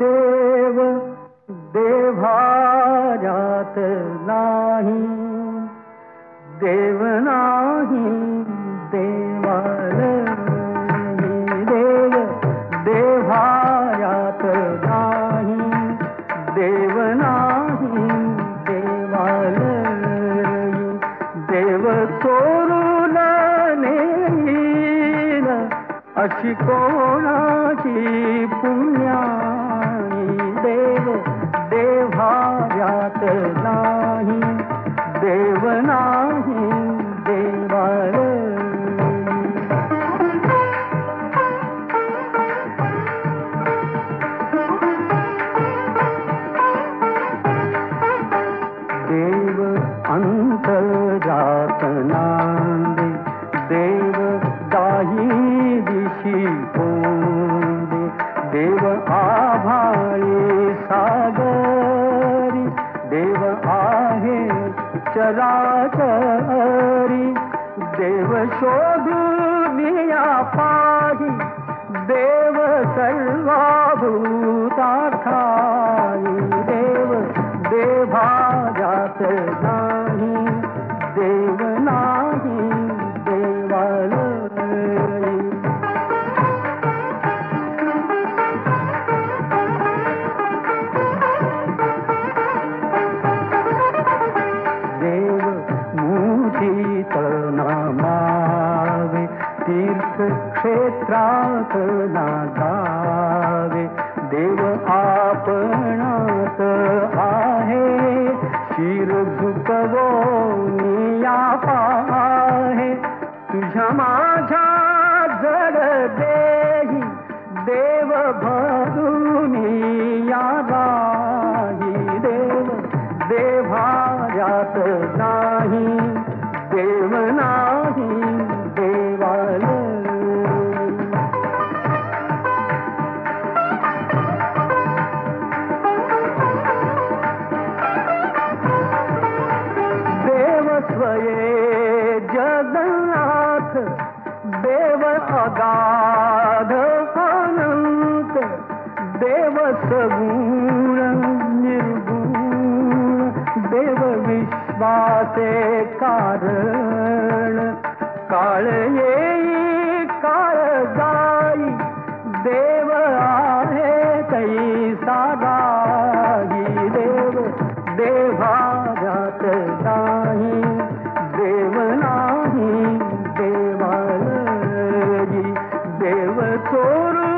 देव देभारात नाही. देव नाही देवाल देव देभारात नाही. देव नाही देवाल देव चोरून नेईल अशी कोणाची पुण्या देवाऱ्यात नाही देव नाही देवाल देव अंतरात नांदे देव दाही चराचरी देव शोधून पाही देव सर्वाभू तीर्थक्षेत्रात नागावे देव आपणात आहे. शिर झुकवो निया पाहे. तुझ्या माझ्या जड देही देव भरून या राही देव देवाऱ्यात नाही देव नाही. देव अगाध अनंत देव सगुण निर्गुण देव विश्वाचे कारण काळ येई काळ जाई देव आहे तै सागाई देव देभारात नाही देव ಸೋರು